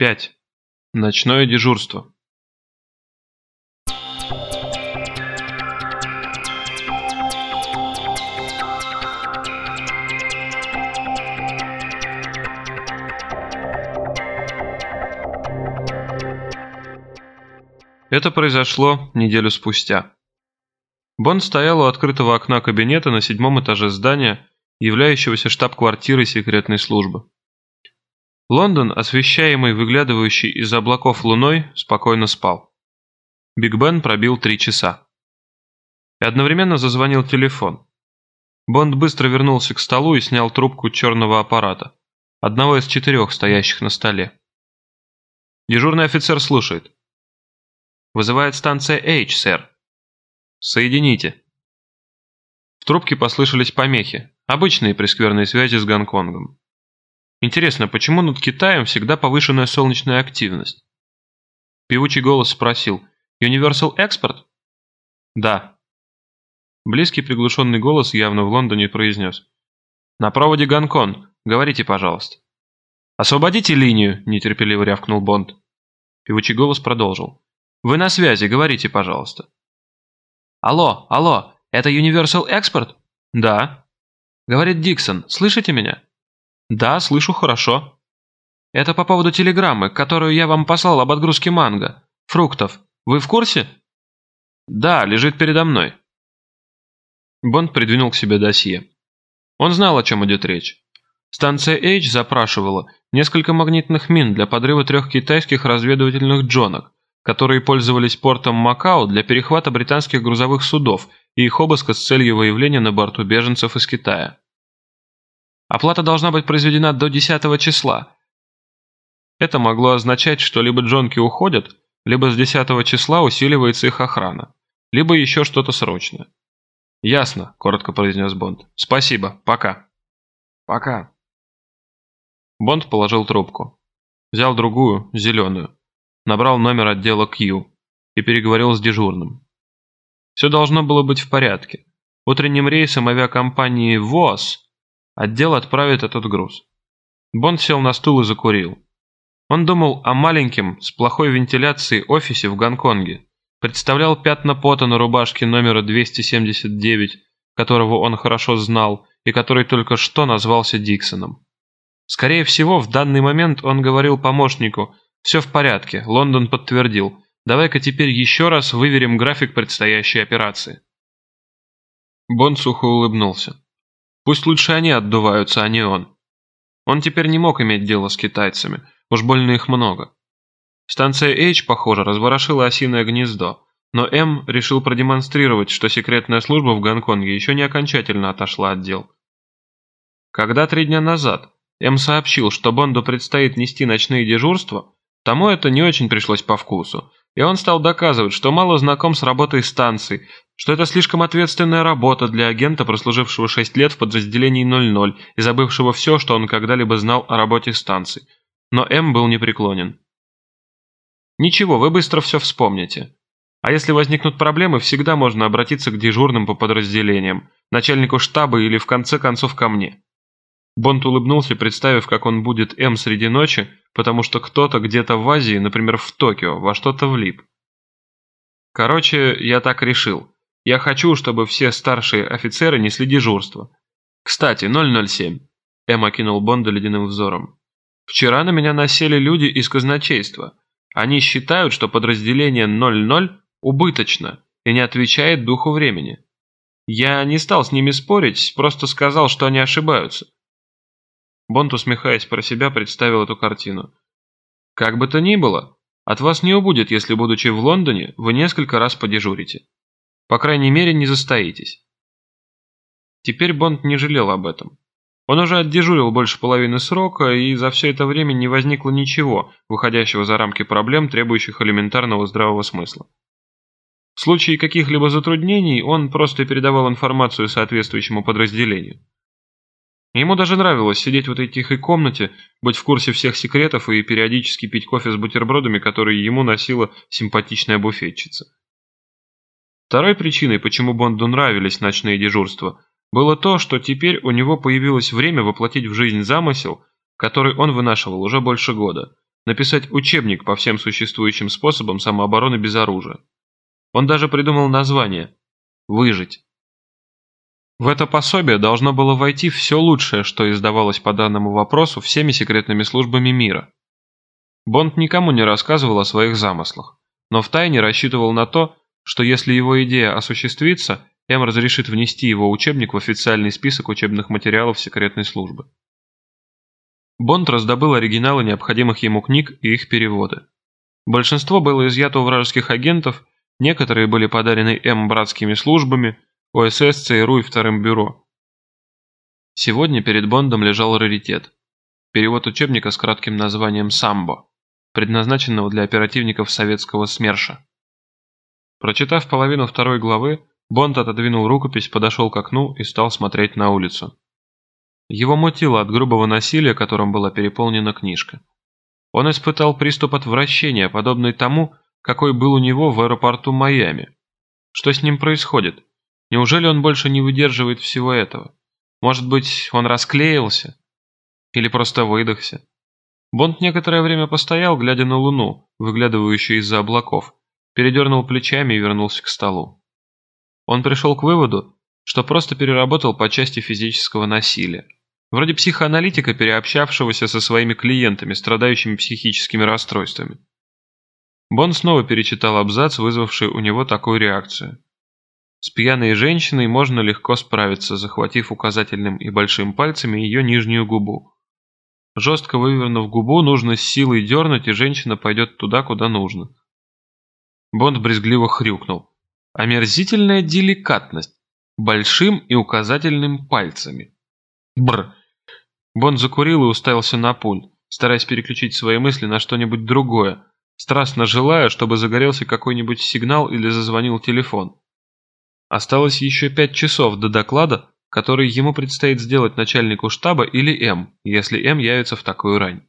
5. Ночное дежурство. Это произошло неделю спустя. Бонд стоял у открытого окна кабинета на седьмом этаже здания, являющегося штаб-квартирой секретной службы. Лондон, освещаемый выглядывающей из облаков луной, спокойно спал. Биг Бен пробил три часа. И одновременно зазвонил телефон. Бонд быстро вернулся к столу и снял трубку черного аппарата, одного из четырех стоящих на столе. Дежурный офицер слушает. Вызывает станция H, сэр. Соедините. В трубке послышались помехи, обычные прескверные связи с Гонконгом. Интересно, почему над Китаем всегда повышенная солнечная активность? Певучий голос спросил, Universal Export? Да. Близкий приглушенный голос явно в Лондоне произнес. На проводе Гонконг, говорите, пожалуйста. «Освободите линию!» – нетерпеливо рявкнул Бонд. Певучий голос продолжил. Вы на связи, говорите, пожалуйста. Алло, алло, это Universal Export? Да. Говорит Диксон, слышите меня? Да, слышу хорошо. Это по поводу телеграммы, которую я вам послал об отгрузке манго, фруктов. Вы в курсе? Да, лежит передо мной. Бонд придвинул к себе досье. Он знал, о чем идет речь. Станция H запрашивала несколько магнитных мин для подрыва трех китайских разведывательных джонок, которые пользовались портом Макао для перехвата британских грузовых судов и их обыска с целью выявления на борту беженцев из Китая. Оплата должна быть произведена до 10 числа. Это могло означать, что либо джонки уходят, либо с 10 числа усиливается их охрана, либо еще что-то срочное. «Ясно», — коротко произнес Бонд. «Спасибо. Пока». «Пока». Бонд положил трубку. Взял другую, зеленую набрал номер отдела Q и переговорил с дежурным. Все должно было быть в порядке. Утренним рейсом авиакомпании ВОЗ отдел отправит этот груз. Бонд сел на стул и закурил. Он думал о маленьком, с плохой вентиляцией офисе в Гонконге, представлял пятна пота на рубашке номера 279, которого он хорошо знал и который только что назвался Диксоном. Скорее всего, в данный момент он говорил помощнику – «Все в порядке», — Лондон подтвердил. «Давай-ка теперь еще раз выверим график предстоящей операции». Бонд сухо улыбнулся. «Пусть лучше они отдуваются, а не он». Он теперь не мог иметь дело с китайцами, уж больно их много. Станция H, похоже, разворошила осиное гнездо, но М решил продемонстрировать, что секретная служба в Гонконге еще не окончательно отошла от дел. Когда три дня назад М сообщил, что Бонду предстоит нести ночные дежурства, Тому это не очень пришлось по вкусу, и он стал доказывать, что мало знаком с работой станций, что это слишком ответственная работа для агента, прослужившего 6 лет в подразделении 00 и забывшего все, что он когда-либо знал о работе станций. Но М был непреклонен. «Ничего, вы быстро все вспомните. А если возникнут проблемы, всегда можно обратиться к дежурным по подразделениям, начальнику штаба или в конце концов ко мне. Бонд улыбнулся, представив, как он будет М среди ночи, потому что кто-то где-то в Азии, например, в Токио, во что-то влип. Короче, я так решил. Я хочу, чтобы все старшие офицеры несли дежурство. Кстати, 007. М окинул Бонда ледяным взором. Вчера на меня насели люди из казначейства. Они считают, что подразделение 00 убыточно и не отвечает духу времени. Я не стал с ними спорить, просто сказал, что они ошибаются. Бонд, усмехаясь про себя, представил эту картину. «Как бы то ни было, от вас не убудет, если, будучи в Лондоне, вы несколько раз подежурите. По крайней мере, не застоитесь». Теперь Бонд не жалел об этом. Он уже отдежурил больше половины срока, и за все это время не возникло ничего, выходящего за рамки проблем, требующих элементарного здравого смысла. В случае каких-либо затруднений он просто передавал информацию соответствующему подразделению. Ему даже нравилось сидеть в этой тихой комнате, быть в курсе всех секретов и периодически пить кофе с бутербродами, которые ему носила симпатичная буфетчица. Второй причиной, почему Бонду нравились ночные дежурства, было то, что теперь у него появилось время воплотить в жизнь замысел, который он вынашивал уже больше года, написать учебник по всем существующим способам самообороны без оружия. Он даже придумал название «Выжить». В это пособие должно было войти все лучшее, что издавалось по данному вопросу всеми секретными службами мира. Бонд никому не рассказывал о своих замыслах, но втайне рассчитывал на то, что если его идея осуществится, М разрешит внести его учебник в официальный список учебных материалов секретной службы. Бонд раздобыл оригиналы необходимых ему книг и их переводы. Большинство было изъято у вражеских агентов, некоторые были подарены М братскими службами, ОСС, ЦРУ и Вторым бюро. Сегодня перед Бондом лежал раритет. Перевод учебника с кратким названием «Самбо», предназначенного для оперативников советского СМЕРШа. Прочитав половину второй главы, Бонд отодвинул рукопись, подошел к окну и стал смотреть на улицу. Его мутило от грубого насилия, которым была переполнена книжка. Он испытал приступ отвращения, подобный тому, какой был у него в аэропорту Майами. Что с ним происходит? Неужели он больше не выдерживает всего этого? Может быть, он расклеился? Или просто выдохся? Бонд некоторое время постоял, глядя на луну, выглядывающую из-за облаков, передернул плечами и вернулся к столу. Он пришел к выводу, что просто переработал по части физического насилия. Вроде психоаналитика, переобщавшегося со своими клиентами, страдающими психическими расстройствами. Бонд снова перечитал абзац, вызвавший у него такую реакцию. С пьяной женщиной можно легко справиться, захватив указательным и большим пальцами ее нижнюю губу. Жестко вывернув губу, нужно с силой дернуть, и женщина пойдет туда, куда нужно. Бонд брезгливо хрюкнул. Омерзительная деликатность. Большим и указательным пальцами. Бр. Бонд закурил и уставился на пульт, стараясь переключить свои мысли на что-нибудь другое, страстно желая, чтобы загорелся какой-нибудь сигнал или зазвонил телефон. Осталось еще пять часов до доклада, который ему предстоит сделать начальнику штаба или М, если М явится в такую рань.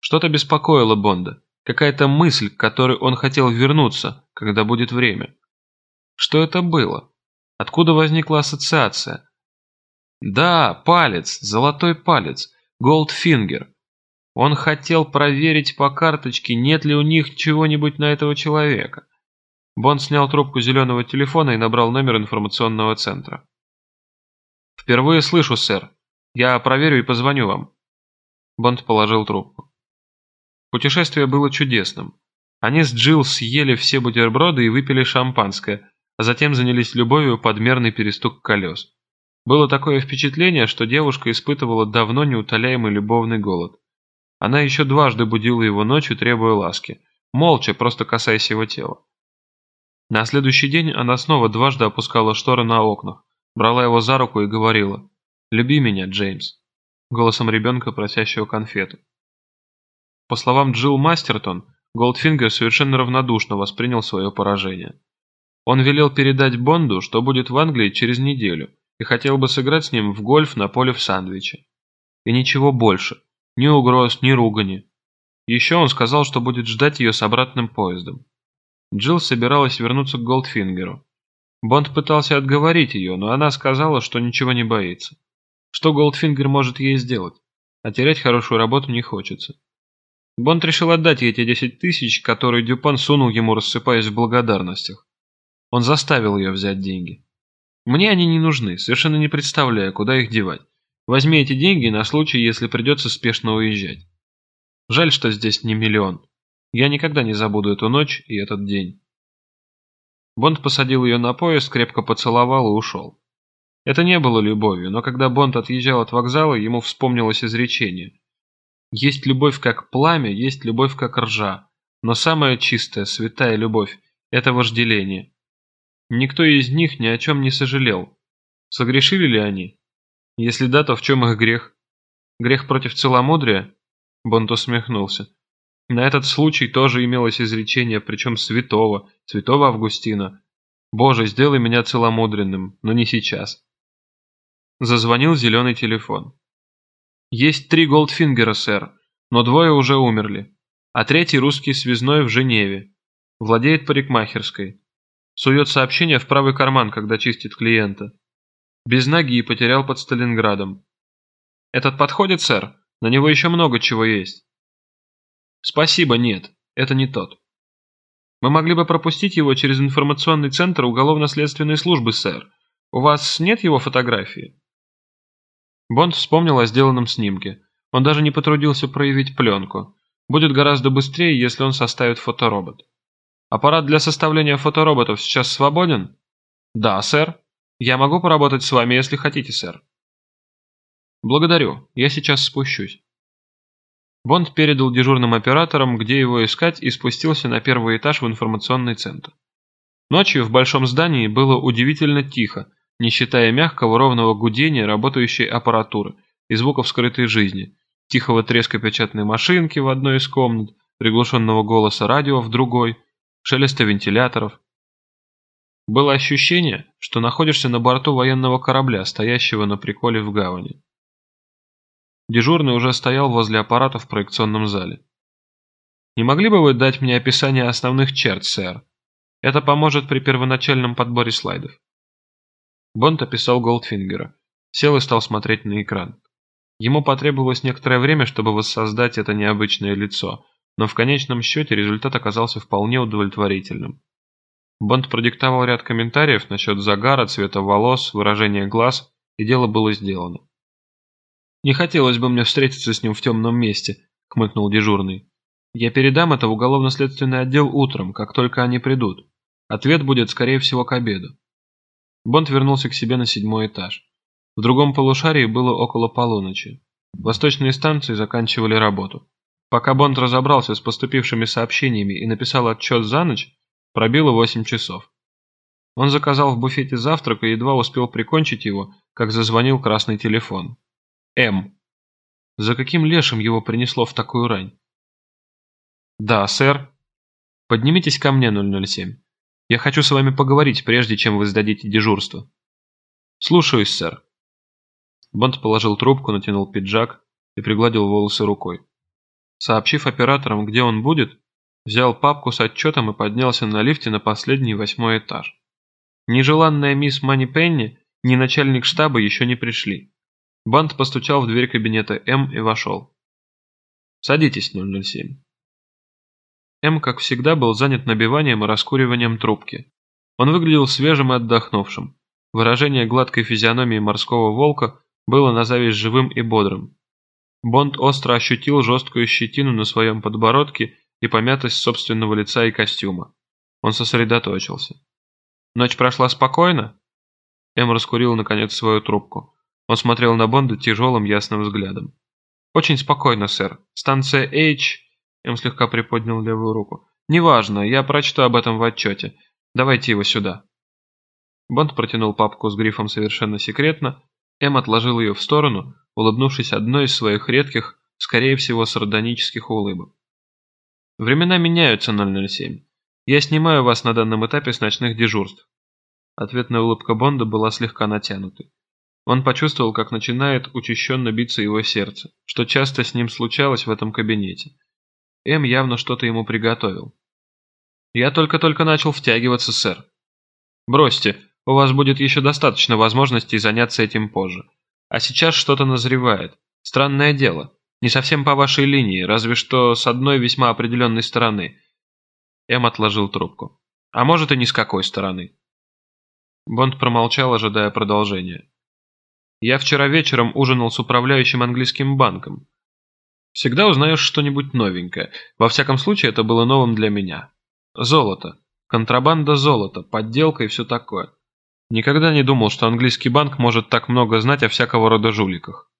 Что-то беспокоило Бонда, какая-то мысль, к которой он хотел вернуться, когда будет время. Что это было? Откуда возникла ассоциация? Да, палец, золотой палец, Голдфингер. Он хотел проверить по карточке, нет ли у них чего-нибудь на этого человека. Бонд снял трубку зеленого телефона и набрал номер информационного центра. «Впервые слышу, сэр. Я проверю и позвоню вам». Бонд положил трубку. Путешествие было чудесным. Они с Джилл съели все бутерброды и выпили шампанское, а затем занялись любовью под мерный перестук колес. Было такое впечатление, что девушка испытывала давно неутоляемый любовный голод. Она еще дважды будила его ночью, требуя ласки, молча, просто касаясь его тела. На следующий день она снова дважды опускала шторы на окнах, брала его за руку и говорила «Люби меня, Джеймс», голосом ребенка, просящего конфету. По словам Джилл Мастертон, Голдфингер совершенно равнодушно воспринял свое поражение. Он велел передать Бонду, что будет в Англии через неделю, и хотел бы сыграть с ним в гольф на поле в Сандвиче. И ничего больше, ни угроз, ни ругани. Еще он сказал, что будет ждать ее с обратным поездом. Джилл собиралась вернуться к Голдфингеру. Бонд пытался отговорить ее, но она сказала, что ничего не боится. Что Голдфингер может ей сделать? А терять хорошую работу не хочется. Бонд решил отдать ей эти десять тысяч, которые Дюпан сунул ему, рассыпаясь в благодарностях. Он заставил ее взять деньги. Мне они не нужны, совершенно не представляю, куда их девать. Возьми эти деньги на случай, если придется спешно уезжать. Жаль, что здесь не миллион. Я никогда не забуду эту ночь и этот день. Бонд посадил ее на поезд, крепко поцеловал и ушел. Это не было любовью, но когда Бонд отъезжал от вокзала, ему вспомнилось изречение. Есть любовь как пламя, есть любовь как ржа, но самая чистая, святая любовь – это вожделение. Никто из них ни о чем не сожалел. Согрешили ли они? Если да, то в чем их грех? Грех против целомудрия? Бонд усмехнулся. На этот случай тоже имелось изречение, причем святого, святого Августина. «Боже, сделай меня целомудренным, но не сейчас». Зазвонил зеленый телефон. «Есть три Голдфингера, сэр, но двое уже умерли, а третий русский связной в Женеве. Владеет парикмахерской. Сует сообщение в правый карман, когда чистит клиента. Без ноги и потерял под Сталинградом. Этот подходит, сэр? На него еще много чего есть». Спасибо, нет, это не тот. Мы могли бы пропустить его через информационный центр уголовно-следственной службы, сэр. У вас нет его фотографии? Бонд вспомнил о сделанном снимке. Он даже не потрудился проявить пленку. Будет гораздо быстрее, если он составит фоторобот. Аппарат для составления фотороботов сейчас свободен? Да, сэр. Я могу поработать с вами, если хотите, сэр. Благодарю, я сейчас спущусь. Бонд передал дежурным операторам, где его искать, и спустился на первый этаж в информационный центр. Ночью в большом здании было удивительно тихо, не считая мягкого ровного гудения работающей аппаратуры и звуков скрытой жизни, тихого треска печатной машинки в одной из комнат, приглушенного голоса радио в другой, шелеста вентиляторов. Было ощущение, что находишься на борту военного корабля, стоящего на приколе в гавани. Дежурный уже стоял возле аппарата в проекционном зале. «Не могли бы вы дать мне описание основных черт, сэр? Это поможет при первоначальном подборе слайдов». Бонд описал Голдфингера, сел и стал смотреть на экран. Ему потребовалось некоторое время, чтобы воссоздать это необычное лицо, но в конечном счете результат оказался вполне удовлетворительным. Бонд продиктовал ряд комментариев насчет загара, цвета волос, выражения глаз, и дело было сделано. «Не хотелось бы мне встретиться с ним в темном месте», — хмыкнул дежурный. «Я передам это в уголовно-следственный отдел утром, как только они придут. Ответ будет, скорее всего, к обеду». Бонд вернулся к себе на седьмой этаж. В другом полушарии было около полуночи. Восточные станции заканчивали работу. Пока Бонд разобрался с поступившими сообщениями и написал отчет за ночь, пробило восемь часов. Он заказал в буфете завтрак и едва успел прикончить его, как зазвонил красный телефон. М. За каким лешим его принесло в такую рань? Да, сэр. Поднимитесь ко мне, 007. Я хочу с вами поговорить, прежде чем вы сдадите дежурство. Слушаюсь, сэр. Бонд положил трубку, натянул пиджак и пригладил волосы рукой. Сообщив операторам, где он будет, взял папку с отчетом и поднялся на лифте на последний восьмой этаж. Нежеланная мисс Мани Пенни, ни начальник штаба еще не пришли. Бант постучал в дверь кабинета М и вошел. «Садитесь, 007». М, как всегда, был занят набиванием и раскуриванием трубки. Он выглядел свежим и отдохнувшим. Выражение гладкой физиономии морского волка было на зависть живым и бодрым. Бонд остро ощутил жесткую щетину на своем подбородке и помятость собственного лица и костюма. Он сосредоточился. «Ночь прошла спокойно?» М раскурил, наконец, свою трубку. Он смотрел на Бонда тяжелым ясным взглядом. «Очень спокойно, сэр. Станция H...» М слегка приподнял левую руку. «Неважно, я прочту об этом в отчете. Давайте его сюда». Бонд протянул папку с грифом «Совершенно секретно». М отложил ее в сторону, улыбнувшись одной из своих редких, скорее всего, сардонических улыбок. «Времена меняются, 007. Я снимаю вас на данном этапе с ночных дежурств». Ответная улыбка Бонда была слегка натянутой. Он почувствовал, как начинает учащенно биться его сердце, что часто с ним случалось в этом кабинете. М явно что-то ему приготовил. «Я только-только начал втягиваться, сэр». «Бросьте, у вас будет еще достаточно возможностей заняться этим позже. А сейчас что-то назревает. Странное дело. Не совсем по вашей линии, разве что с одной весьма определенной стороны». М отложил трубку. «А может и ни с какой стороны». Бонд промолчал, ожидая продолжения. Я вчера вечером ужинал с управляющим английским банком. Всегда узнаешь что-нибудь новенькое. Во всяком случае, это было новым для меня. Золото. Контрабанда золота, подделка и все такое. Никогда не думал, что английский банк может так много знать о всякого рода жуликах.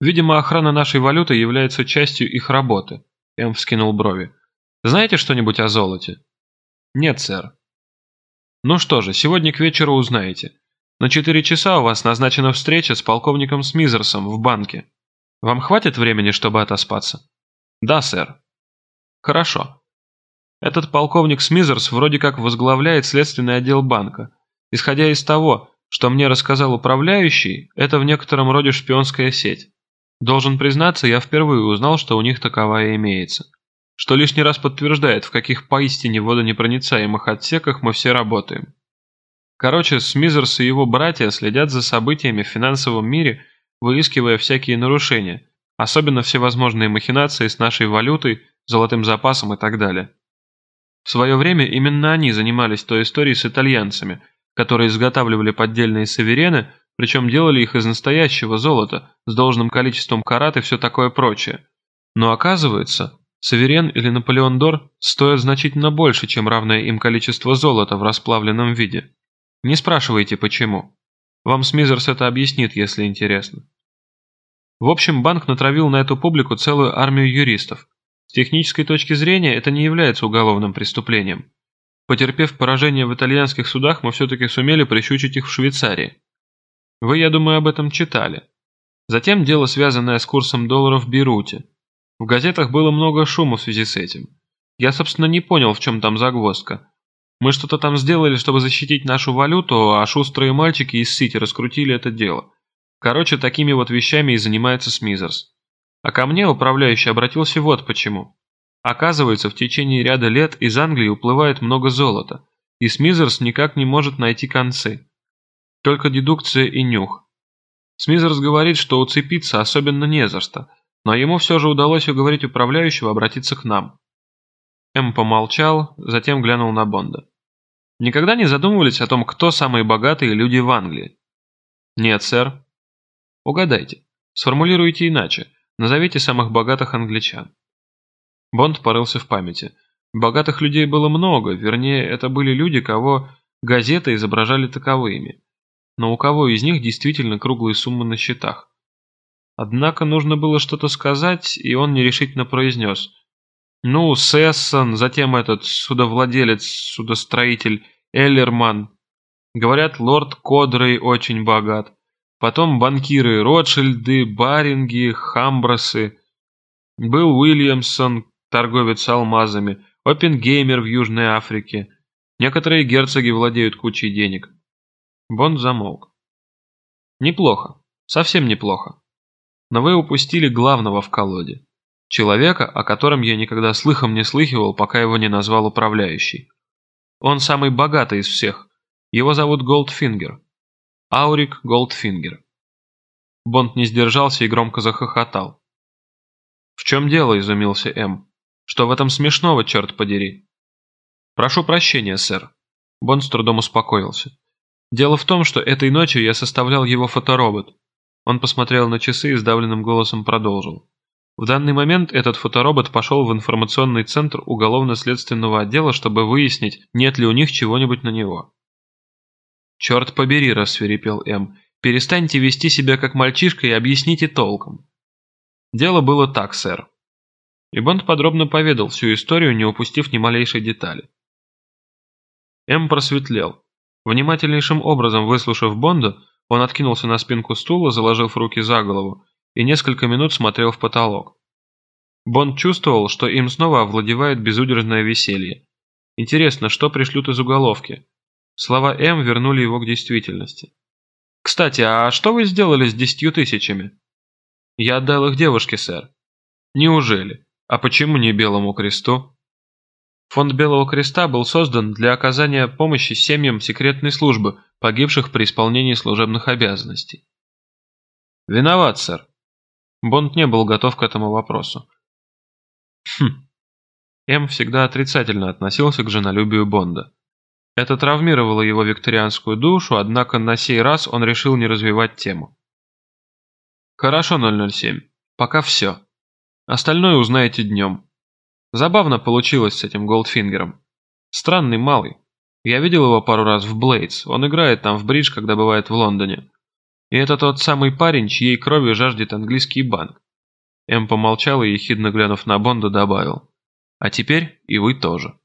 Видимо, охрана нашей валюты является частью их работы. Эм вскинул брови. Знаете что-нибудь о золоте? Нет, сэр. Ну что же, сегодня к вечеру узнаете. На четыре часа у вас назначена встреча с полковником Смизерсом в банке. Вам хватит времени, чтобы отоспаться? Да, сэр. Хорошо. Этот полковник Смизерс вроде как возглавляет следственный отдел банка. Исходя из того, что мне рассказал управляющий, это в некотором роде шпионская сеть. Должен признаться, я впервые узнал, что у них таковая имеется. Что лишний раз подтверждает, в каких поистине водонепроницаемых отсеках мы все работаем. Короче, Смизерс и его братья следят за событиями в финансовом мире, выискивая всякие нарушения, особенно всевозможные махинации с нашей валютой, золотым запасом и так далее. В свое время именно они занимались той историей с итальянцами, которые изготавливали поддельные саверены, причем делали их из настоящего золота, с должным количеством карат и все такое прочее. Но оказывается, Саверен или Наполеон Дор стоят значительно больше, чем равное им количество золота в расплавленном виде. Не спрашивайте, почему. Вам Смизерс это объяснит, если интересно. В общем, банк натравил на эту публику целую армию юристов. С технической точки зрения это не является уголовным преступлением. Потерпев поражение в итальянских судах, мы все-таки сумели прищучить их в Швейцарии. Вы, я думаю, об этом читали. Затем дело, связанное с курсом доллара в Бейруте. В газетах было много шума в связи с этим. Я, собственно, не понял, в чем там загвоздка. Мы что-то там сделали, чтобы защитить нашу валюту, а шустрые мальчики из Сити раскрутили это дело. Короче, такими вот вещами и занимается Смизерс. А ко мне управляющий обратился вот почему. Оказывается, в течение ряда лет из Англии уплывает много золота, и Смизерс никак не может найти концы. Только дедукция и нюх. Смизерс говорит, что уцепиться особенно не за что, но ему все же удалось уговорить управляющего обратиться к нам. М помолчал, затем глянул на Бонда. Никогда не задумывались о том, кто самые богатые люди в Англии? Нет, сэр. Угадайте. Сформулируйте иначе. Назовите самых богатых англичан. Бонд порылся в памяти. Богатых людей было много, вернее, это были люди, кого газеты изображали таковыми но у кого из них действительно круглые суммы на счетах. Однако нужно было что-то сказать, и он нерешительно произнес. Ну, Сессон, затем этот судовладелец, судостроитель Эллерман. Говорят, лорд Кодрей очень богат. Потом банкиры Ротшильды, Баринги, Хамбросы. Был Уильямсон, торговец алмазами, Оппенгеймер в Южной Африке. Некоторые герцоги владеют кучей денег. Бонд замолк. «Неплохо. Совсем неплохо. Но вы упустили главного в колоде. Человека, о котором я никогда слыхом не слыхивал, пока его не назвал управляющий. Он самый богатый из всех. Его зовут Голдфингер. Аурик Голдфингер». Бонд не сдержался и громко захохотал. «В чем дело?» – изумился М. «Что в этом смешного, черт подери?» «Прошу прощения, сэр». Бонд с трудом успокоился. Дело в том, что этой ночью я составлял его фоторобот. Он посмотрел на часы и сдавленным голосом продолжил. В данный момент этот фоторобот пошел в информационный центр уголовно-следственного отдела, чтобы выяснить, нет ли у них чего-нибудь на него. «Черт побери», – рассверепел М. «Перестаньте вести себя как мальчишка и объясните толком». Дело было так, сэр. И Бонд подробно поведал всю историю, не упустив ни малейшей детали. М просветлел. Внимательнейшим образом выслушав Бонда, он откинулся на спинку стула, заложив руки за голову, и несколько минут смотрел в потолок. Бонд чувствовал, что им снова овладевает безудержное веселье. Интересно, что пришлют из уголовки? Слова М вернули его к действительности. «Кстати, а что вы сделали с десятью тысячами?» «Я отдал их девушке, сэр». «Неужели? А почему не Белому кресту?» Фонд Белого Креста был создан для оказания помощи семьям секретной службы, погибших при исполнении служебных обязанностей. Виноват, сэр. Бонд не был готов к этому вопросу. Хм. М всегда отрицательно относился к женолюбию Бонда. Это травмировало его викторианскую душу, однако на сей раз он решил не развивать тему. Хорошо, 007. Пока все. Остальное узнаете днем. Забавно получилось с этим Голдфингером. Странный малый. Я видел его пару раз в Блейдс, он играет там в бридж, когда бывает в Лондоне. И это тот самый парень, чьей крови жаждет английский банк. М помолчал и, ехидно глянув на Бонда, добавил. А теперь и вы тоже.